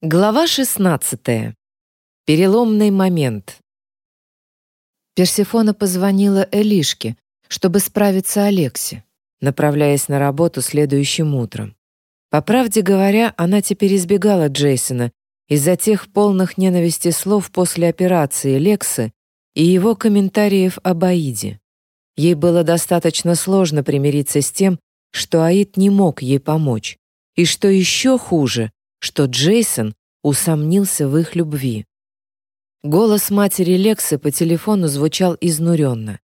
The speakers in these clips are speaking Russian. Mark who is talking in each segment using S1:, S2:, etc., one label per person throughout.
S1: Глава 16. Переломный момент. Персефона позвонила Элишке, чтобы справиться о Лексе, направляясь на работу следующим утром. По правде говоря, она теперь избегала Джейсона из-за тех полных ненависти слов после операции Лексы и его комментариев об Аиде. Ей было достаточно сложно примириться с тем, что Аид не мог ей помочь, и что еще хуже — что Джейсон усомнился в их любви. Голос матери Лексы по телефону звучал изнуренно.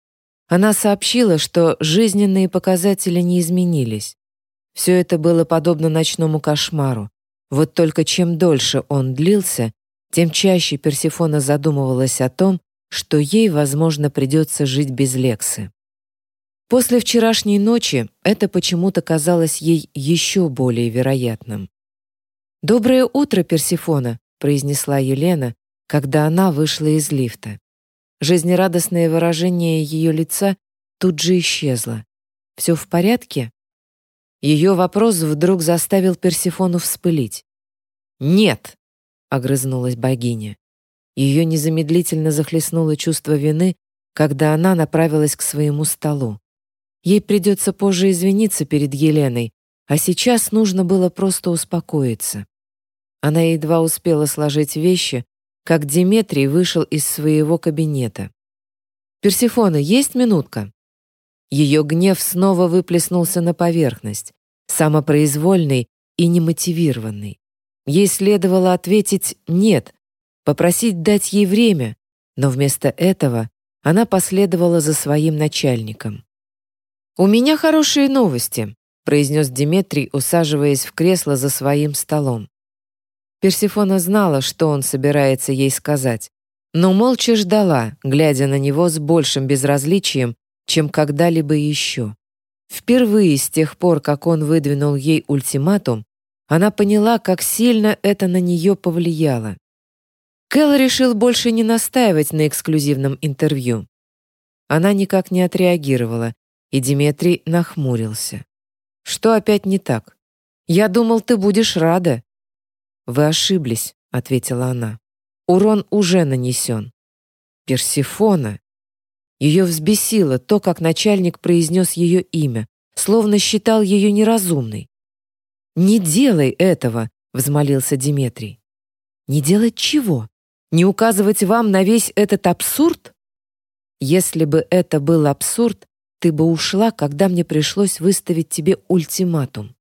S1: Она сообщила, что жизненные показатели не изменились. Все это было подобно ночному кошмару. Вот только чем дольше он длился, тем чаще Персефона задумывалась о том, что ей, возможно, придется жить без Лексы. После вчерашней ночи это почему-то казалось ей еще более вероятным. «Доброе утро, Персифона», — произнесла Елена, когда она вышла из лифта. Жизнерадостное выражение ее лица тут же исчезло. «Все в порядке?» Ее вопрос вдруг заставил Персифону вспылить. «Нет!» — огрызнулась богиня. Ее незамедлительно захлестнуло чувство вины, когда она направилась к своему столу. Ей придется позже извиниться перед Еленой, а сейчас нужно было просто успокоиться. Она едва успела сложить вещи, как Диметрий вышел из своего кабинета. «Персифона, есть минутка?» Ее гнев снова выплеснулся на поверхность, самопроизвольный и немотивированный. Ей следовало ответить «нет», попросить дать ей время, но вместо этого она последовала за своим начальником. «У меня хорошие новости», — произнес Диметрий, усаживаясь в кресло за своим столом. Персифона знала, что он собирается ей сказать, но молча ждала, глядя на него с большим безразличием, чем когда-либо еще. Впервые с тех пор, как он выдвинул ей ультиматум, она поняла, как сильно это на нее повлияло. Кэл решил больше не настаивать на эксклюзивном интервью. Она никак не отреагировала, и Диметрий нахмурился. «Что опять не так? Я думал, ты будешь рада. «Вы ошиблись», — ответила она. «Урон уже нанесен». «Персифона». Ее взбесило то, как начальник произнес ее имя, словно считал ее неразумной. «Не делай этого», — взмолился Диметрий. «Не делать чего? Не указывать вам на весь этот абсурд?» «Если бы это был абсурд, ты бы ушла, когда мне пришлось выставить тебе ультиматум.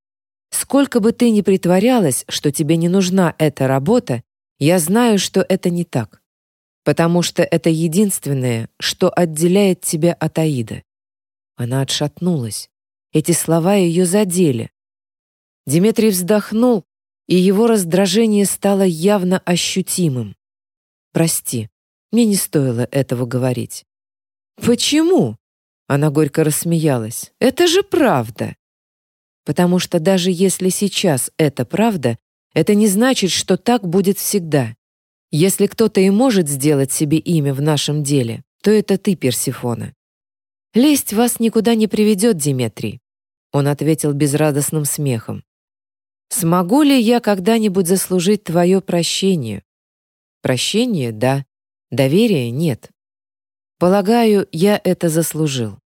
S1: Сколько бы ты ни притворялась, что тебе не нужна эта работа, я знаю, что это не так. Потому что это единственное, что отделяет тебя от Аида. Она отшатнулась. Эти слова ее задели. Дмитрий вздохнул, и его раздражение стало явно ощутимым. «Прости, мне не стоило этого говорить». «Почему?» Она горько рассмеялась. «Это же правда!» Потому что даже если сейчас это правда, это не значит, что так будет всегда. Если кто-то и может сделать себе имя в нашем деле, то это ты, Персифона. Лесть вас никуда не приведет, Диметрий. Он ответил безрадостным смехом. Смогу ли я когда-нибудь заслужить твое прощение? Прощение — да, доверие — нет. Полагаю, я это заслужил.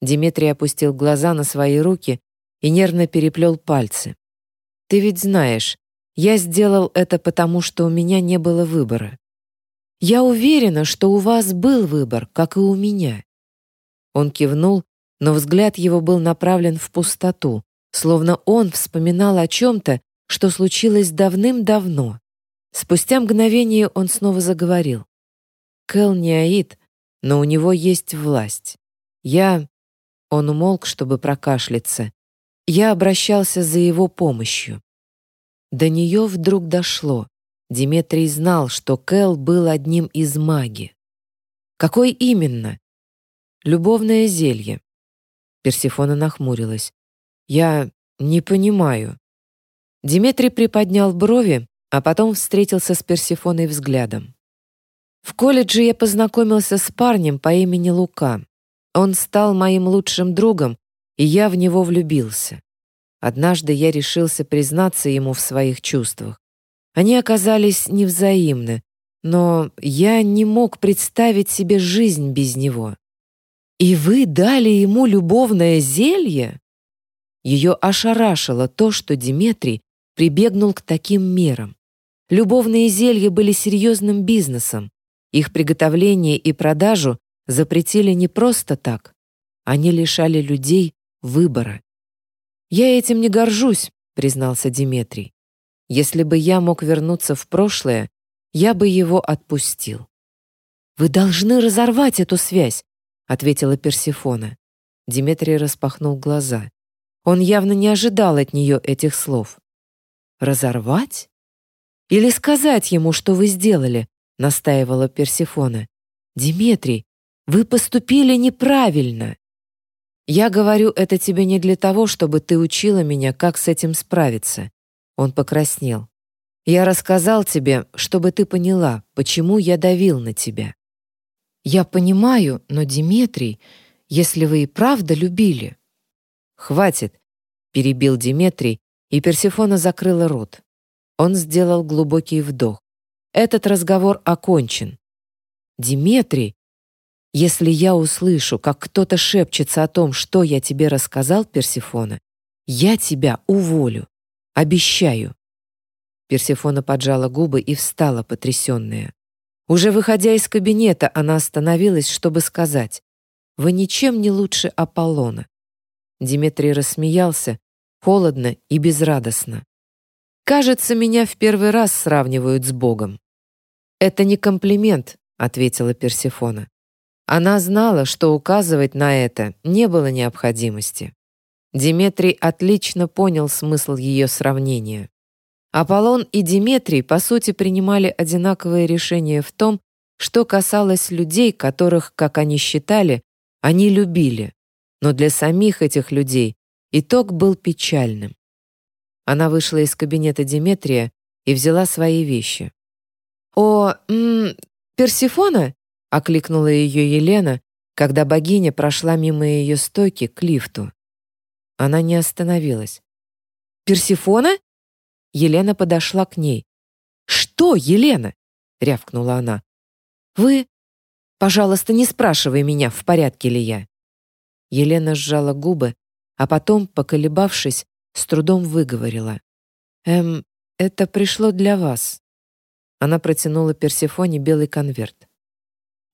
S1: Диметрий опустил глаза на свои руки и нервно переплел пальцы. «Ты ведь знаешь, я сделал это потому, что у меня не было выбора. Я уверена, что у вас был выбор, как и у меня». Он кивнул, но взгляд его был направлен в пустоту, словно он вспоминал о чем-то, что случилось давным-давно. Спустя мгновение он снова заговорил. «Кэл не Аид, но у него есть власть. Я...» Он умолк, чтобы прокашляться, я обращался за его помощью. До нее вдруг дошло. Диметрий знал, что Кэл был одним из маги. Какой именно? Любовное зелье. Персифона нахмурилась. Я не понимаю. Диметрий приподнял брови, а потом встретился с Персифоной взглядом. В колледже я познакомился с парнем по имени Лука. Он стал моим лучшим другом, и я в него влюбился. Однажды я решился признаться ему в своих чувствах. Они оказались невзаимны, но я не мог представить себе жизнь без него. «И вы дали ему любовное зелье?» Ее ошарашило то, что Диметрий прибегнул к таким мерам. Любовные зелья были серьезным бизнесом. Их приготовление и продажу запретили не просто так. Они лишали людей выбора. «Я этим не горжусь», — признался Диметрий. «Если бы я мог вернуться в прошлое, я бы его отпустил». «Вы должны разорвать эту связь», — ответила Персифона. Диметрий распахнул глаза. Он явно не ожидал от нее этих слов. «Разорвать? Или сказать ему, что вы сделали?» — настаивала Персифона. «Диметрий, вы поступили неправильно!» «Я говорю это тебе не для того, чтобы ты учила меня, как с этим справиться». Он покраснел. «Я рассказал тебе, чтобы ты поняла, почему я давил на тебя». «Я понимаю, но, Диметрий, если вы и правда любили...» «Хватит», — перебил Диметрий, и Персефона закрыла рот. Он сделал глубокий вдох. «Этот разговор окончен». «Диметрий, если я услышу, как кто-то шепчется о том, что я тебе рассказал, Персефона, я тебя уволю. Обещаю». Персефона поджала губы и встала, потрясенная. Уже выходя из кабинета, она остановилась, чтобы сказать, «Вы ничем не лучше Аполлона. Димитрий рассмеялся, холодно и безрадостно. «Кажется, меня в первый раз сравнивают с Богом». «Это не комплимент», — ответила Персефона. Она знала, что указывать на это не было необходимости. Диметрий отлично понял смысл ее сравнения. Аполлон и Диметрий, по сути, принимали одинаковые решения в том, что касалось людей, которых, как они считали, они любили но для самих этих людей итог был печальным. Она вышла из кабинета Диметрия и взяла свои вещи. «О, м -м, Персифона?» — окликнула ее Елена, когда богиня прошла мимо ее стойки к лифту. Она не остановилась. «Персифона?» Елена подошла к ней. «Что, Елена?» — рявкнула она. «Вы... Пожалуйста, не спрашивай меня, в порядке ли я. Елена сжала губы, а потом, поколебавшись, с трудом выговорила. «Эм, это пришло для вас». Она протянула Персефоне белый конверт.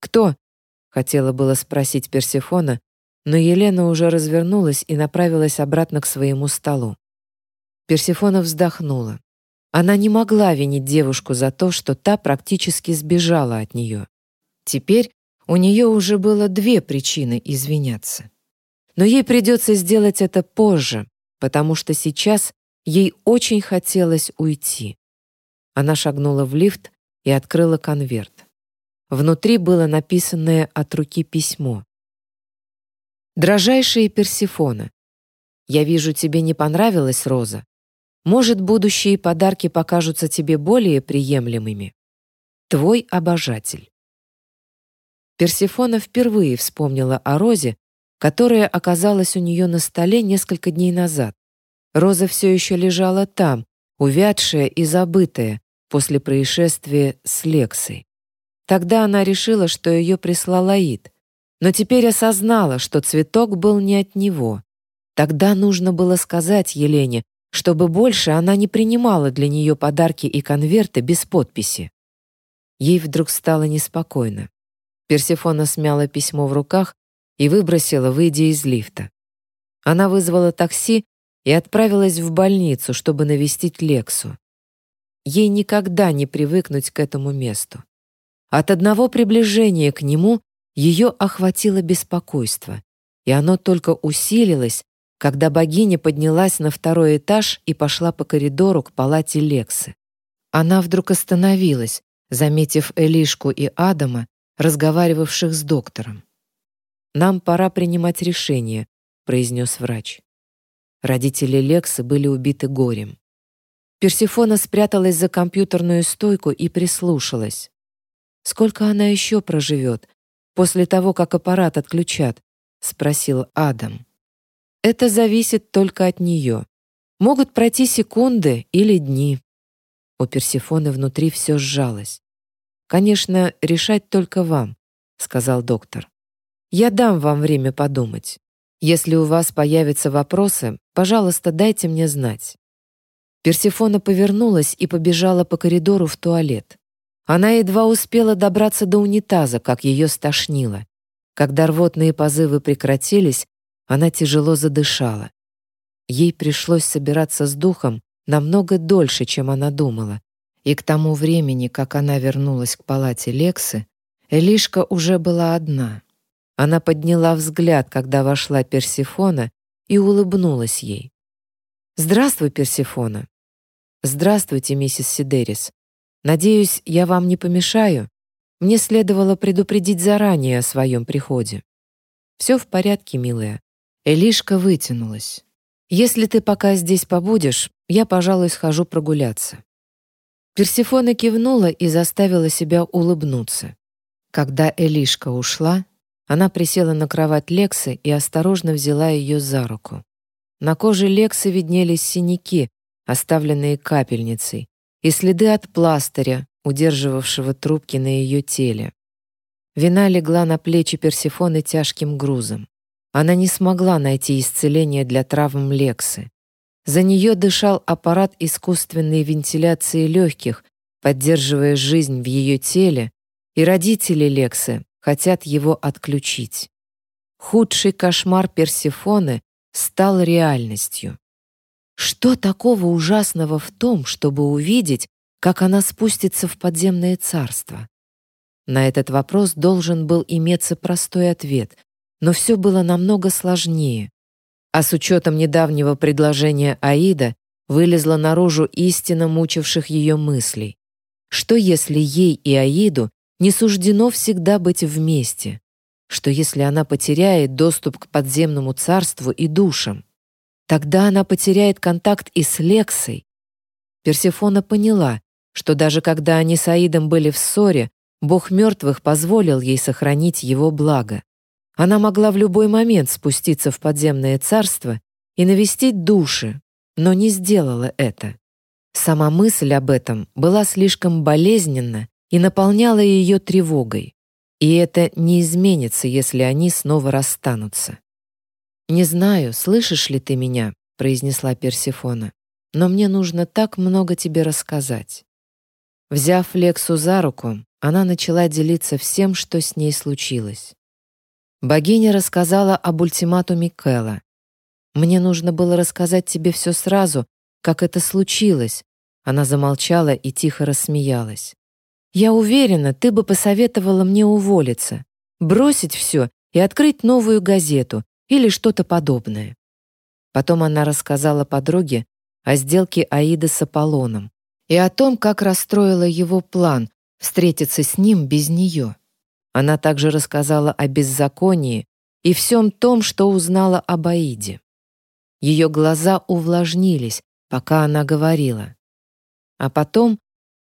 S1: «Кто?» — хотела было спросить Персефона, но Елена уже развернулась и направилась обратно к своему столу. Персефона вздохнула. Она не могла винить девушку за то, что та практически сбежала от нее. Теперь у нее уже было две причины извиняться. Но ей придется сделать это позже, потому что сейчас ей очень хотелось уйти. Она шагнула в лифт и открыла конверт. Внутри было написанное от руки письмо. «Дрожайшая Персифона, я вижу, тебе не понравилась роза. Может, будущие подарки покажутся тебе более приемлемыми. Твой обожатель». Персифона впервые вспомнила о розе, которая оказалась у нее на столе несколько дней назад. Роза все еще лежала там, увядшая и забытая после происшествия с Лексой. Тогда она решила, что ее прислал Аид, но теперь осознала, что цветок был не от него. Тогда нужно было сказать Елене, чтобы больше она не принимала для нее подарки и конверты без подписи. Ей вдруг стало неспокойно. Персефона смяла письмо в руках и выбросила, выйдя из лифта. Она вызвала такси и отправилась в больницу, чтобы навестить Лексу. Ей никогда не привыкнуть к этому месту. От одного приближения к нему ее охватило беспокойство, и оно только усилилось, когда богиня поднялась на второй этаж и пошла по коридору к палате Лексы. Она вдруг остановилась, заметив Элишку и Адама, разговаривавших с доктором. «Нам пора принимать решение», — произнес врач. Родители Лексы были убиты горем. Персифона спряталась за компьютерную стойку и прислушалась. «Сколько она еще проживет после того, как аппарат отключат?» — спросил Адам. «Это зависит только от нее. Могут пройти секунды или дни». У Персифоны внутри все сжалось. «Конечно, решать только вам», — сказал доктор. «Я дам вам время подумать. Если у вас появятся вопросы, пожалуйста, дайте мне знать». Персифона повернулась и побежала по коридору в туалет. Она едва успела добраться до унитаза, как ее стошнило. Когда рвотные позывы прекратились, она тяжело задышала. Ей пришлось собираться с духом намного дольше, чем она думала. И к тому времени, как она вернулась к палате Лексы, Элишка уже была одна. Она подняла взгляд, когда вошла Персифона, и улыбнулась ей. «Здравствуй, Персифона». «Здравствуйте, миссис Сидерис. Надеюсь, я вам не помешаю? Мне следовало предупредить заранее о своем приходе». «Все в порядке, милая». Элишка вытянулась. «Если ты пока здесь побудешь, я, пожалуй, схожу прогуляться». Персифона кивнула и заставила себя улыбнуться. Когда Элишка ушла, она присела на кровать Лексы и осторожно взяла ее за руку. На коже Лексы виднелись синяки, оставленные капельницей, и следы от пластыря, удерживавшего трубки на ее теле. Вина легла на плечи Персифоны тяжким грузом. Она не смогла найти исцеление для травм Лексы. За нее дышал аппарат искусственной вентиляции легких, поддерживая жизнь в ее теле, и родители Лексы хотят его отключить. Худший кошмар Персефоны стал реальностью. Что такого ужасного в том, чтобы увидеть, как она спустится в подземное царство? На этот вопрос должен был иметься простой ответ, но все было намного сложнее. А с учетом недавнего предложения Аида вылезла наружу истина мучивших ее мыслей. Что если ей и Аиду не суждено всегда быть вместе, что если она потеряет доступ к подземному царству и душам, тогда она потеряет контакт и с Лексой. Персефона поняла, что даже когда они с Аидом были в ссоре, Бог мертвых позволил ей сохранить его благо. Она могла в любой момент спуститься в подземное царство и навестить души, но не сделала это. Сама мысль об этом была слишком болезненна и наполняла ее тревогой. И это не изменится, если они снова расстанутся. «Не знаю, слышишь ли ты меня», — произнесла Персифона, «но мне нужно так много тебе рассказать». Взяв Лексу за руку, она начала делиться всем, что с ней случилось. Богиня рассказала об ультиматуме Кэла. «Мне нужно было рассказать тебе все сразу, как это случилось». Она замолчала и тихо рассмеялась. Я уверена, ты бы посоветовала мне уволиться, бросить все и открыть новую газету или что-то подобное. Потом она рассказала подруге о сделке Аиды с Аполлоном и о том, как расстроила его план встретиться с ним без нее. Она также рассказала о беззаконии и всем том, что узнала об Аиде. Ее глаза увлажнились, пока она говорила. А потом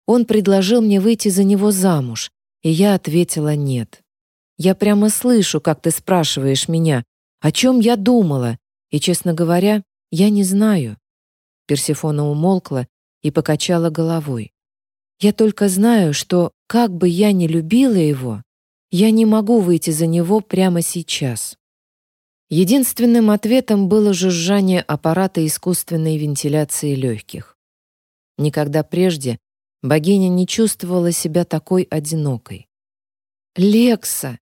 S1: он предложил мне выйти за него замуж, и я ответила «нет». Я прямо слышу, как ты спрашиваешь меня, о чем я думала, и, честно говоря, я не знаю. Персефона умолкла и покачала головой. Я только знаю, что, как бы я ни любила его, я не могу выйти за него прямо сейчас. Единственным ответом было жужжание аппарата искусственной вентиляции легких. Никогда прежде Богиня не чувствовала себя такой одинокой. «Лекса!»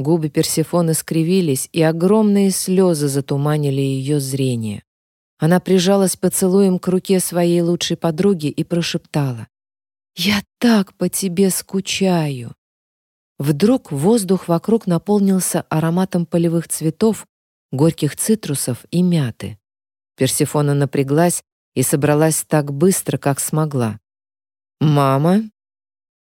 S1: Губы Персефоны скривились, и огромные слезы затуманили ее зрение. Она прижалась поцелуем к руке своей лучшей подруги и прошептала. «Я так по тебе скучаю!» Вдруг воздух вокруг наполнился ароматом полевых цветов, горьких цитрусов и мяты. Персефона напряглась и собралась так быстро, как смогла. «Мама?»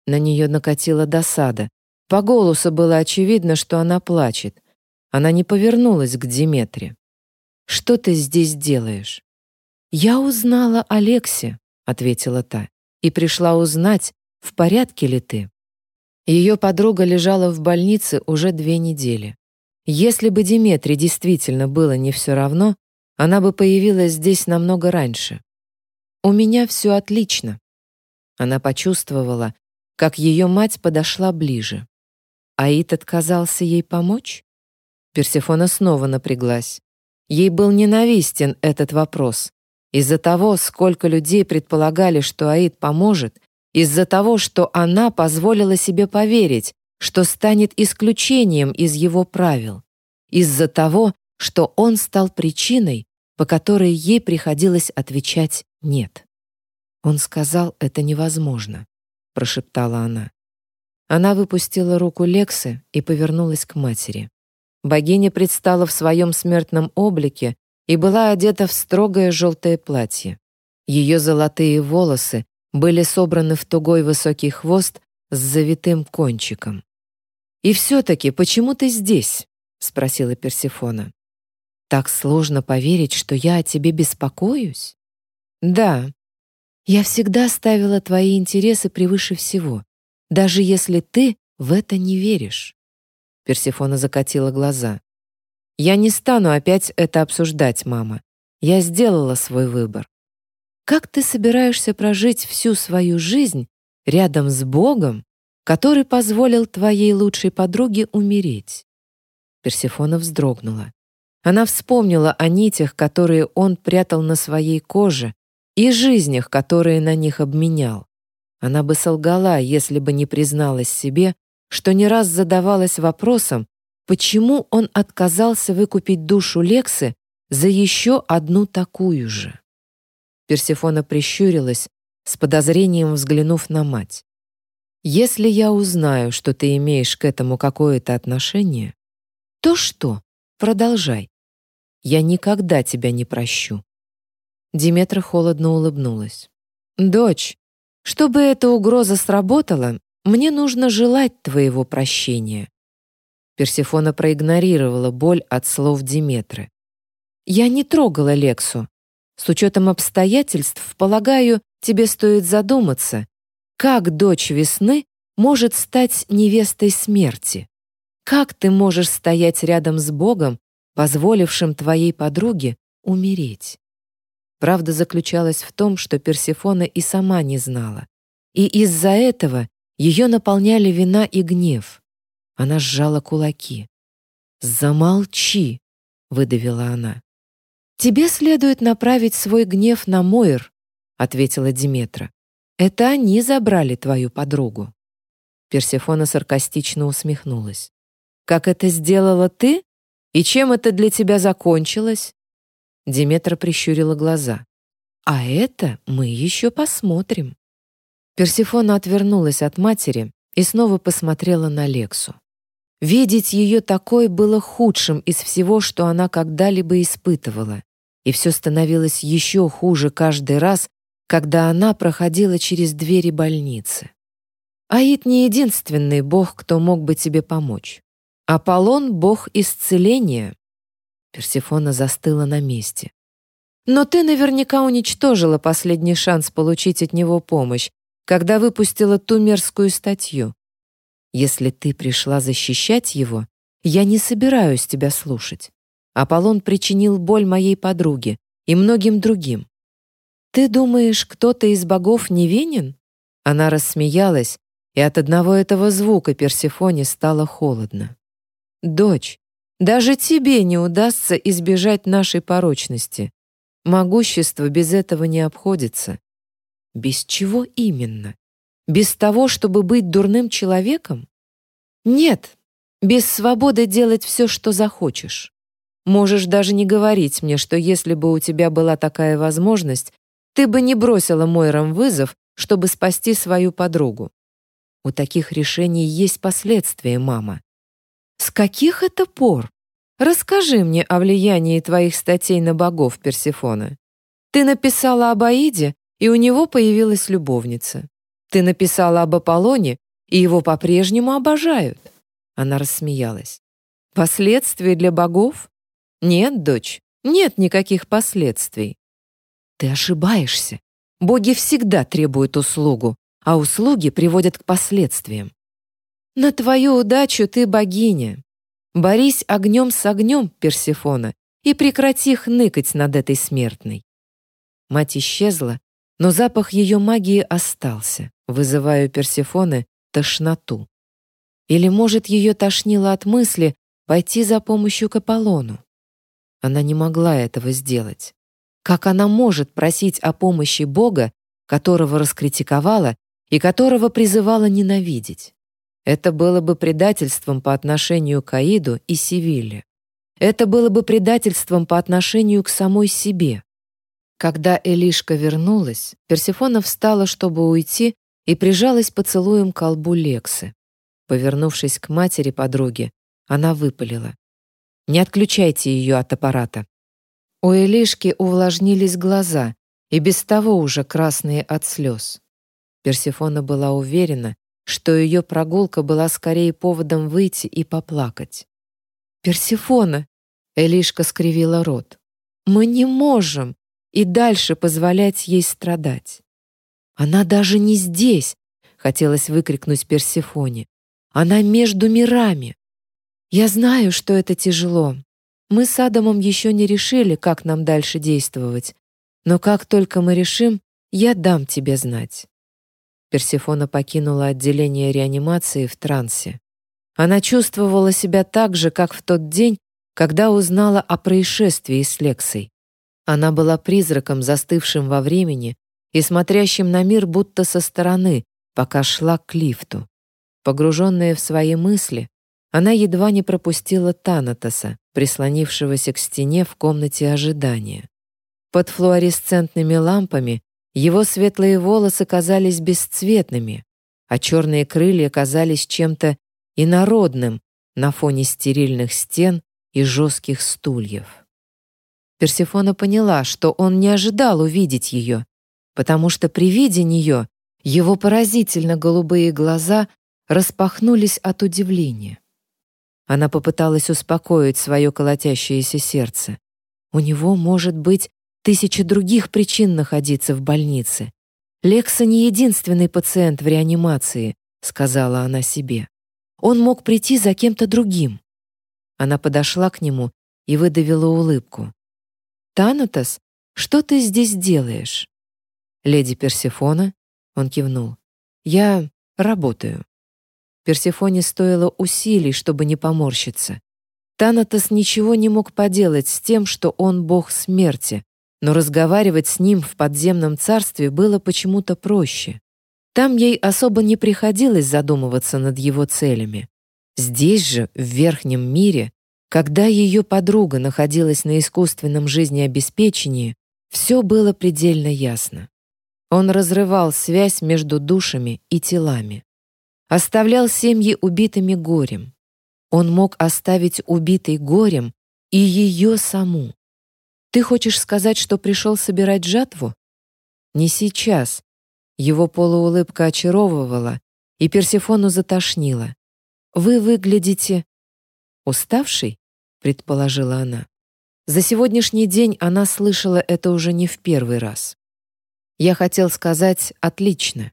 S1: На нее накатила досада. По голосу было очевидно, что она плачет. Она не повернулась к Диметре. «Что ты здесь делаешь?» «Я узнала Алексе», — ответила та, «и пришла узнать, в порядке ли ты». Ее подруга лежала в больнице уже две недели. Если бы Диметре действительно было не все равно, она бы появилась здесь намного раньше. «У меня все отлично», Она почувствовала, как ее мать подошла ближе. Аид отказался ей помочь? Персефона снова напряглась. Ей был ненавистен этот вопрос. Из-за того, сколько людей предполагали, что Аид поможет, из-за того, что она позволила себе поверить, что станет исключением из его правил, из-за того, что он стал причиной, по которой ей приходилось отвечать «нет». «Он сказал, это невозможно», — прошептала она. Она выпустила руку Лексы и повернулась к матери. Богиня предстала в своем смертном облике и была одета в строгое желтое платье. Ее золотые волосы были собраны в тугой высокий хвост с завитым кончиком. «И все-таки почему ты здесь?» — спросила Персифона. «Так сложно поверить, что я о тебе беспокоюсь?» «Да. Я всегда ставила твои интересы превыше всего, даже если ты в это не веришь». Персифона закатила глаза. «Я не стану опять это обсуждать, мама. Я сделала свой выбор. Как ты собираешься прожить всю свою жизнь рядом с Богом, который позволил твоей лучшей подруге умереть?» Персифона вздрогнула. Она вспомнила о нитях, которые он прятал на своей коже, и жизнях, которые на них обменял. Она бы солгала, если бы не призналась себе, что не раз задавалась вопросом, почему он отказался выкупить душу Лексы за еще одну такую же. Персифона прищурилась, с подозрением взглянув на мать. Если я узнаю, что ты имеешь к этому какое-то отношение, то что? Продолжай. Я никогда тебя не прощу. Диметра холодно улыбнулась. Дочь, чтобы эта угроза сработала, мне нужно желать твоего прощения. Персефона проигнорировала боль от слов Диметры. Я не трогала Лексу. С учетом обстоятельств, полагаю, тебе стоит задуматься, как дочь весны может стать невестой смерти? Как ты можешь стоять рядом с Богом, позволившим твоей подруге умереть? Правда заключалась в том, что Персефона и сама не знала. И из-за этого ее наполняли вина и гнев. Она сжала кулаки. «Замолчи!» — выдавила она. «Тебе следует направить свой гнев на Мойр», — ответила Диметра. Это они забрали твою подругу». Персефона саркастично усмехнулась. «Как это сделала ты? И чем это для тебя закончилось?» Диметра прищурила глаза. «А это мы еще посмотрим». Персефона отвернулась от матери и снова посмотрела на Лексу. Видеть ее такой было худшим из всего, что она когда-либо испытывала, и все становилось еще хуже каждый раз, когда она проходила через двери больницы. Аид не единственный бог, кто мог бы тебе помочь. Аполлон — бог исцеления. Персефона застыла на месте. Но ты наверняка уничтожила последний шанс получить от него помощь, когда выпустила ту мерзкую статью. Если ты пришла защищать его, я не собираюсь тебя слушать. Аполлон причинил боль моей подруге и многим другим. «Ты думаешь, кто-то из богов невинен?» Она рассмеялась, и от одного этого звука Персефоне стало холодно. «Дочь, даже тебе не удастся избежать нашей порочности. Могущество без этого не обходится. Без чего именно? Без того, чтобы быть дурным человеком? Нет, без свободы делать все, что захочешь. Можешь даже не говорить мне, что если бы у тебя была такая возможность, ты бы не бросила Мойрам вызов, чтобы спасти свою подругу. У таких решений есть последствия, мама. С каких это пор? Расскажи мне о влиянии твоих статей на богов Персефона. Ты написала об Аиде, и у него появилась любовница. Ты написала об Аполлоне, и его по-прежнему обожают. Она рассмеялась. Последствия для богов? Нет, дочь, нет никаких последствий. Ты ошибаешься. Боги всегда требуют услугу, а услуги приводят к последствиям. На твою удачу ты богиня. Борись огнем с огнем, Персефона, и прекрати хныкать над этой смертной. Мать исчезла, но запах ее магии остался, вызывая у Персефоны тошноту. Или, может, ее тошнило от мысли пойти за помощью к Аполлону? Она не могла этого сделать. Как она может просить о помощи Бога, которого раскритиковала и которого призывала ненавидеть? Это было бы предательством по отношению к Аиду и Севилле. Это было бы предательством по отношению к самой себе. Когда Элишка вернулась, Персефона встала, чтобы уйти, и прижалась поцелуем к колбу Лексы. Повернувшись к матери подруги, она выпалила. «Не отключайте ее от аппарата». У Элишки увлажнились глаза, и без того уже красные от слез. Персефона была уверена, что ее прогулка была скорее поводом выйти и поплакать. «Персефона!» — Элишка скривила рот. «Мы не можем и дальше позволять ей страдать». «Она даже не здесь!» — хотелось выкрикнуть Персефоне. «Она между мирами!» «Я знаю, что это тяжело. Мы с Адамом еще не решили, как нам дальше действовать. Но как только мы решим, я дам тебе знать». Персефона покинула отделение реанимации в трансе. Она чувствовала себя так же, как в тот день, когда узнала о происшествии с Лексой. Она была призраком, застывшим во времени и смотрящим на мир будто со стороны, пока шла к лифту. Погруженная в свои мысли, она едва не пропустила Танатоса, прислонившегося к стене в комнате ожидания. Под флуоресцентными лампами его светлые волосы казались бесцветными, а черные крылья казались чем-то инородным на фоне стерильных стен и жестких стульев. Персефона поняла, что он не ожидал увидеть ее, потому что при виде нее его поразительно голубые глаза распахнулись от удивления. Она попыталась успокоить свое колотящееся сердце. У него может быть тысячи других причин находиться в больнице. Лекса не единственный пациент в реанимации, сказала она себе. Он мог прийти за кем-то другим. Она подошла к нему и выдавила улыбку. «Танатос, что ты здесь делаешь?» «Леди Персефона?» Он кивнул. «Я работаю». Персефоне стоило усилий, чтобы не поморщиться. Танатос ничего не мог поделать с тем, что он бог смерти, но разговаривать с ним в подземном царстве было почему-то проще. Там ей особо не приходилось задумываться над его целями. Здесь же, в верхнем мире, когда ее подруга находилась на искусственном жизнеобеспечении, все было предельно ясно. Он разрывал связь между душами и телами. Оставлял семьи убитыми горем. Он мог оставить убитой горем и ее саму. Ты хочешь сказать, что пришел собирать жатву? Не сейчас. Его полуулыбка очаровывала, и Персефону затошнило. Вы выглядите уставший, предположила она. За сегодняшний день она слышала это уже не в первый раз. Я хотел сказать «отлично».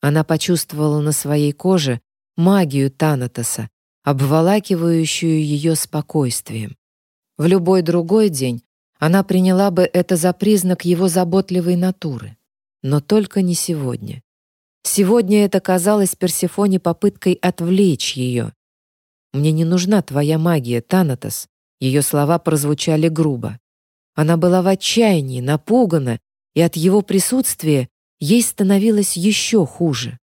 S1: Она почувствовала на своей коже магию Танатоса, обволакивающую ее спокойствием. В любой другой день она приняла бы это за признак его заботливой натуры. Но только не сегодня. Сегодня это казалось Персефоне попыткой отвлечь ее. «Мне не нужна твоя магия, Танатос». Ее слова прозвучали грубо. Она была в отчаянии, напугана, и от его присутствия ей становилось еще хуже.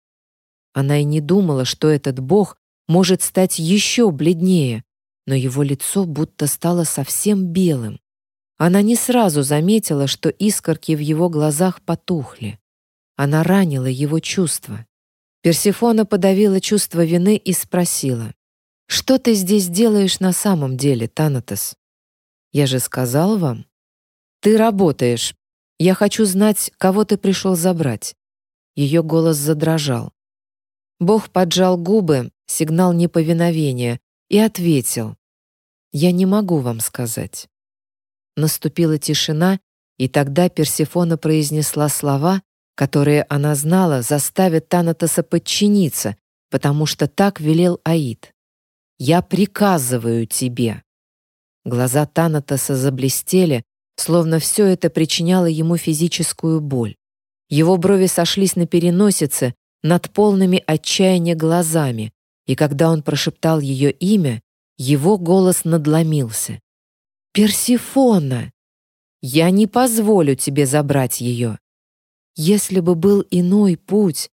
S1: Она и не думала, что этот бог может стать еще бледнее, но его лицо будто стало совсем белым. Она не сразу заметила, что искорки в его глазах потухли. Она ранила его чувства. Персефона подавила чувство вины и спросила, «Что ты здесь делаешь на самом деле, Танатос?» «Я же сказал вам». «Ты работаешь. Я хочу знать, кого ты пришел забрать». Ее голос задрожал. Бог поджал губы, сигнал неповиновения, и ответил, «Я не могу вам сказать». Наступила тишина, и тогда Персефона произнесла слова, которые она знала заставят Танатоса подчиниться, потому что так велел Аид. «Я приказываю тебе». Глаза Танатоса заблестели, словно все это причиняло ему физическую боль. Его брови сошлись на переносице над полными отчаяния глазами, и когда он прошептал ее имя, его голос надломился. «Персифона! Я не позволю тебе забрать ее. Если бы был иной путь,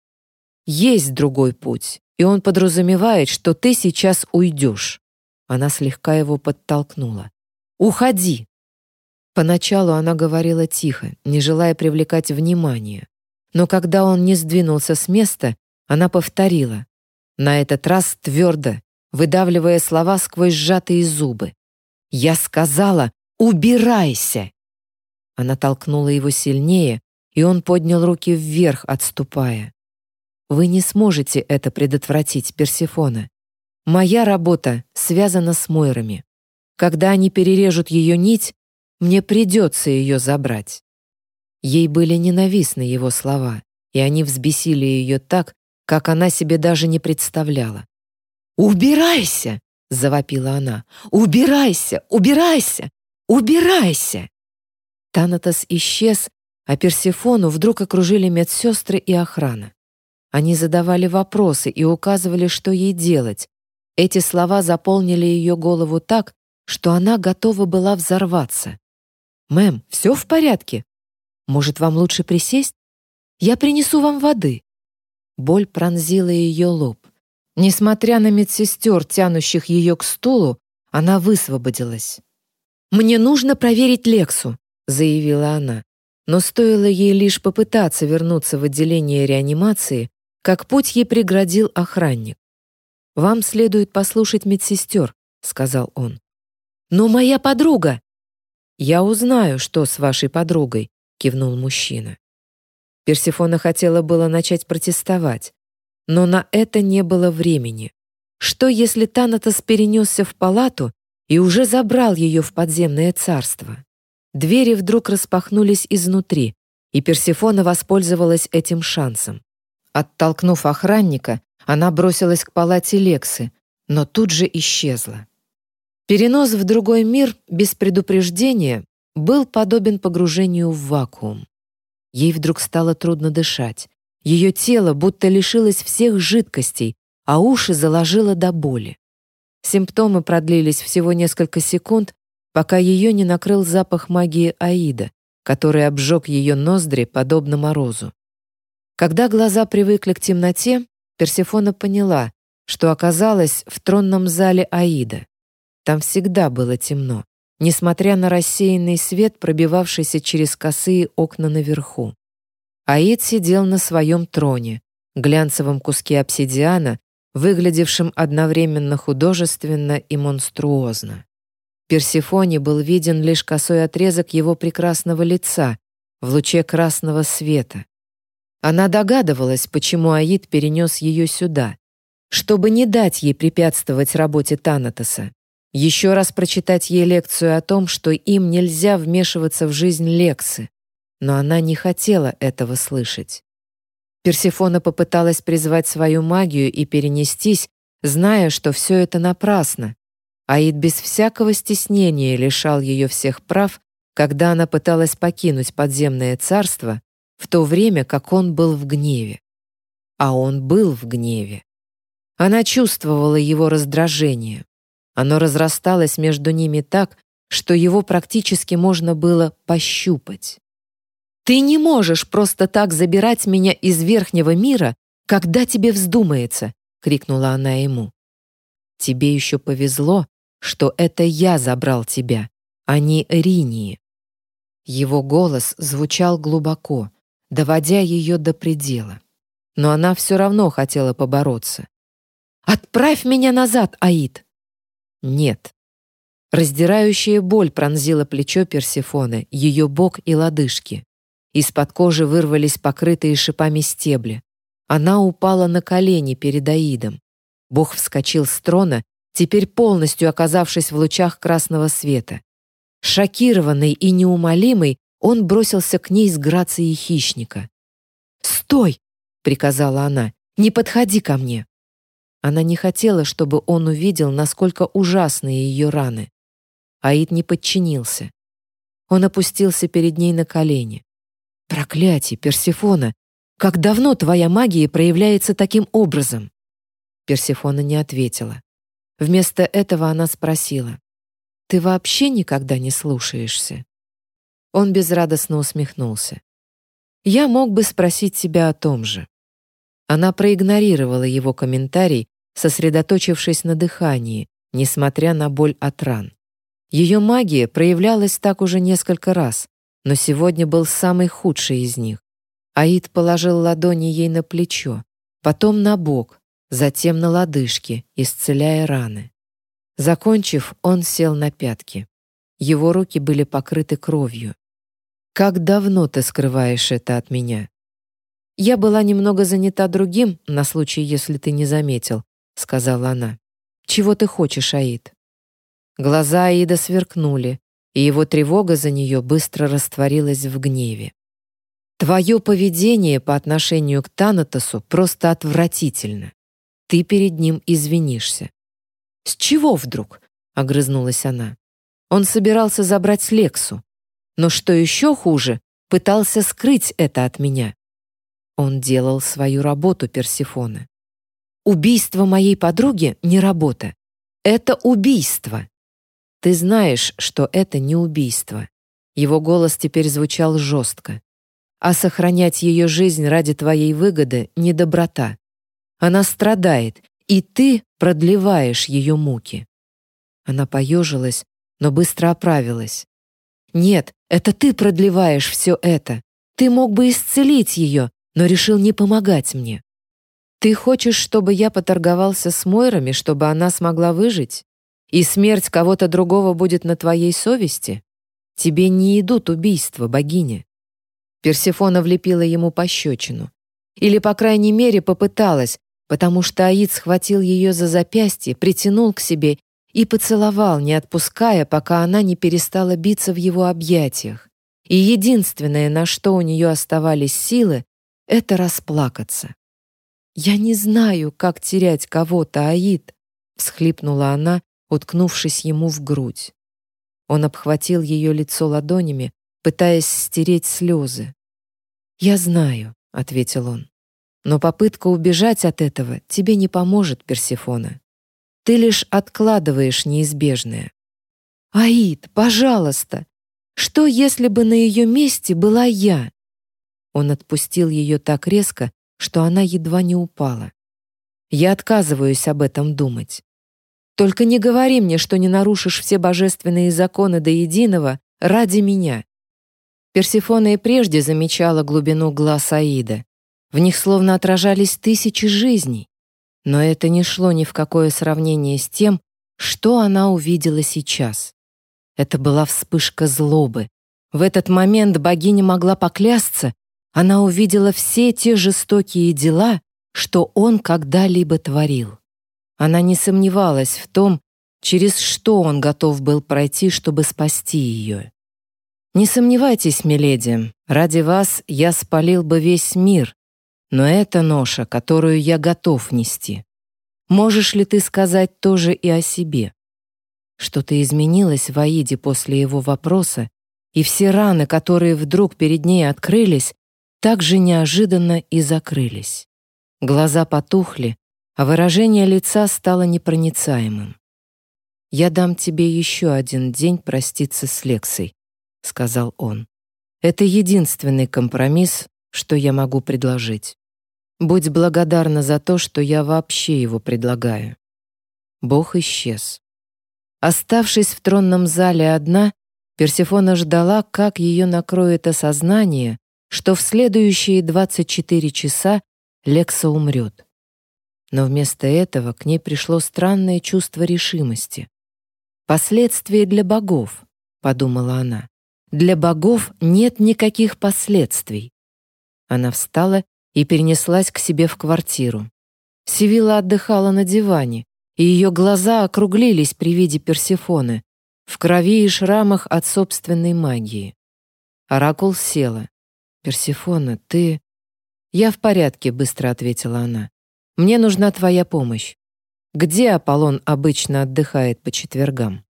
S1: есть другой путь, и он подразумевает, что ты сейчас уйдешь». Она слегка его подтолкнула. «Уходи!» Поначалу она говорила тихо, не желая привлекать внимание. Но когда он не сдвинулся с места, она повторила. На этот раз твердо, выдавливая слова сквозь сжатые зубы. «Я сказала, убирайся!» Она толкнула его сильнее, и он поднял руки вверх, отступая. «Вы не сможете это предотвратить, Персифона. Моя работа связана с Мойрами. Когда они перережут ее нить, мне придется ее забрать». Ей были ненавистны его слова, и они взбесили ее так, как она себе даже не представляла. «Убирайся!» — завопила она. «Убирайся! Убирайся! Убирайся!» Танатос исчез, а Персифону вдруг окружили медсестры и охрана. Они задавали вопросы и указывали, что ей делать. Эти слова заполнили ее голову так, что она готова была взорваться. «Мэм, все в порядке? Может, вам лучше присесть? Я принесу вам воды». Боль пронзила ее лоб. Несмотря на медсестер, тянущих ее к стулу, она высвободилась. «Мне нужно проверить Лексу», — заявила она. Но стоило ей лишь попытаться вернуться в отделение реанимации, как путь ей преградил охранник. «Вам следует послушать медсестер», — сказал он. «Но моя подруга!» «Я узнаю, что с вашей подругой», — кивнул мужчина. Персифона хотела было начать протестовать, но на это не было времени. Что, если Танатос перенесся в палату и уже забрал ее в подземное царство? Двери вдруг распахнулись изнутри, и Персифона воспользовалась этим шансом. Оттолкнув охранника, она бросилась к палате Лексы, но тут же исчезла. Перенос в другой мир без предупреждения был подобен погружению в вакуум. Ей вдруг стало трудно дышать. Ее тело будто лишилось всех жидкостей, а уши заложило до боли. Симптомы продлились всего несколько секунд, пока ее не накрыл запах магии Аида, который обжег ее ноздри, подобно морозу. Когда глаза привыкли к темноте, Персефона поняла, что оказалась в тронном зале Аида. Там всегда было темно, несмотря на рассеянный свет, пробивавшийся через косые окна наверху. Аид сидел на своем троне, глянцевом куске обсидиана, выглядевшем одновременно художественно и монструозно. Персифоне был виден лишь косой отрезок его прекрасного лица в луче красного света. Она догадывалась, почему Аид перенес ее сюда, чтобы не дать ей препятствовать работе Танатоса, еще раз прочитать ей лекцию о том, что им нельзя вмешиваться в жизнь Лексы, но она не хотела этого слышать. Персифона попыталась призвать свою магию и перенестись, зная, что все это напрасно, Аид без всякого стеснения лишал ее всех прав, когда она пыталась покинуть подземное царство, в то время как он был в гневе. А он был в гневе. Она чувствовала его раздражение. Оно разрасталось между ними так, что его практически можно было пощупать. «Ты не можешь просто так забирать меня из верхнего мира, когда тебе вздумается!» — крикнула она ему. «Тебе еще повезло, что это я забрал тебя, а не Ринии. Его голос звучал глубоко, доводя ее до предела. Но она все равно хотела побороться. «Отправь меня назад, Аид!» «Нет». Раздирающая боль пронзила плечо Персефоны, ее бок и лодыжки. Из-под кожи вырвались покрытые шипами стебли. Она упала на колени перед Аидом. Бог вскочил с трона теперь полностью оказавшись в лучах красного света. Шокированный и неумолимый, он бросился к ней с грацией хищника. «Стой!» — приказала она. «Не подходи ко мне!» Она не хотела, чтобы он увидел, насколько ужасны ее раны. Аид не подчинился. Он опустился перед ней на колени. Проклятие, Персефона! Как давно твоя магия проявляется таким образом? Персефона не ответила. Вместо этого она спросила. «Ты вообще никогда не слушаешься?» Он безрадостно усмехнулся. «Я мог бы спросить тебя о том же». Она проигнорировала его комментарий, сосредоточившись на дыхании, несмотря на боль от ран. Ее магия проявлялась так уже несколько раз, но сегодня был самый худший из них. Аид положил ладони ей на плечо, потом на бок, затем на лодыжки, исцеляя раны. Закончив, он сел на пятки. Его руки были покрыты кровью. «Как давно ты скрываешь это от меня?» «Я была немного занята другим, на случай, если ты не заметил», — сказала она. «Чего ты хочешь, Аид?» Глаза Аида сверкнули, и его тревога за нее быстро растворилась в гневе. «Твое поведение по отношению к Танатосу просто отвратительно. Ты перед ним извинишься». «С чего вдруг?» — огрызнулась она. Он собирался забрать Лексу. Но что еще хуже, пытался скрыть это от меня. Он делал свою работу Персифона. Убийство моей подруги не работа. Это убийство. Ты знаешь, что это не убийство. Его голос теперь звучал жестко. А сохранять ее жизнь ради твоей выгоды — не доброта. Она страдает, и ты продлеваешь ее муки. Она поежилась, но быстро оправилась. Нет, это ты продлеваешь все это. Ты мог бы исцелить ее, но решил не помогать мне. Ты хочешь, чтобы я поторговался с Мойрами, чтобы она смогла выжить? И смерть кого-то другого будет на твоей совести? Тебе не идут убийства, богиня». Персефона влепила ему пощечину. Или, по крайней мере, попыталась, потому что Аид схватил ее за запястье, притянул к себе и поцеловал, не отпуская, пока она не перестала биться в его объятиях. И единственное, на что у нее оставались силы, это расплакаться. «Я не знаю, как терять кого-то, Аид», — всхлипнула она, уткнувшись ему в грудь. Он обхватил ее лицо ладонями, пытаясь стереть слезы. «Я знаю», — ответил он. «Но попытка убежать от этого тебе не поможет, Персефона. Ты лишь откладываешь неизбежное». «Аид, пожалуйста! Что, если бы на ее месте была я?» Он отпустил ее так резко, что она едва не упала. «Я отказываюсь об этом думать. Только не говори мне, что не нарушишь все божественные законы до единого ради меня». Персифона и прежде замечала глубину глаз Аида. В них словно отражались тысячи жизней. Но это не шло ни в какое сравнение с тем, что она увидела сейчас. Это была вспышка злобы. В этот момент богиня могла поклясться, она увидела все те жестокие дела, что он когда-либо творил. Она не сомневалась в том, через что он готов был пройти, чтобы спасти ее. «Не сомневайтесь, миледи, ради вас я спалил бы весь мир, но это ноша, которую я готов нести. Можешь ли ты сказать тоже и о себе?» Что-то изменилось в Аиде после его вопроса, и все раны, которые вдруг перед ней открылись, так же неожиданно и закрылись. Глаза потухли, а выражение лица стало непроницаемым. «Я дам тебе еще один день проститься с Лексой», — сказал он. «Это единственный компромисс, что я могу предложить. Будь благодарна за то, что я вообще его предлагаю». Бог исчез. Оставшись в тронном зале одна, Персефона ждала, как ее накроет осознание, что в следующие 24 часа Лекса умрет но вместо этого к ней пришло странное чувство решимости. «Последствия для богов», — подумала она. «Для богов нет никаких последствий». Она встала и перенеслась к себе в квартиру. Сивила отдыхала на диване, и ее глаза округлились при виде Персефоны, в крови и шрамах от собственной магии. Оракул села. «Персефона, ты...» «Я в порядке», — быстро ответила она. Мне нужна твоя помощь. Где Аполлон обычно отдыхает по четвергам?»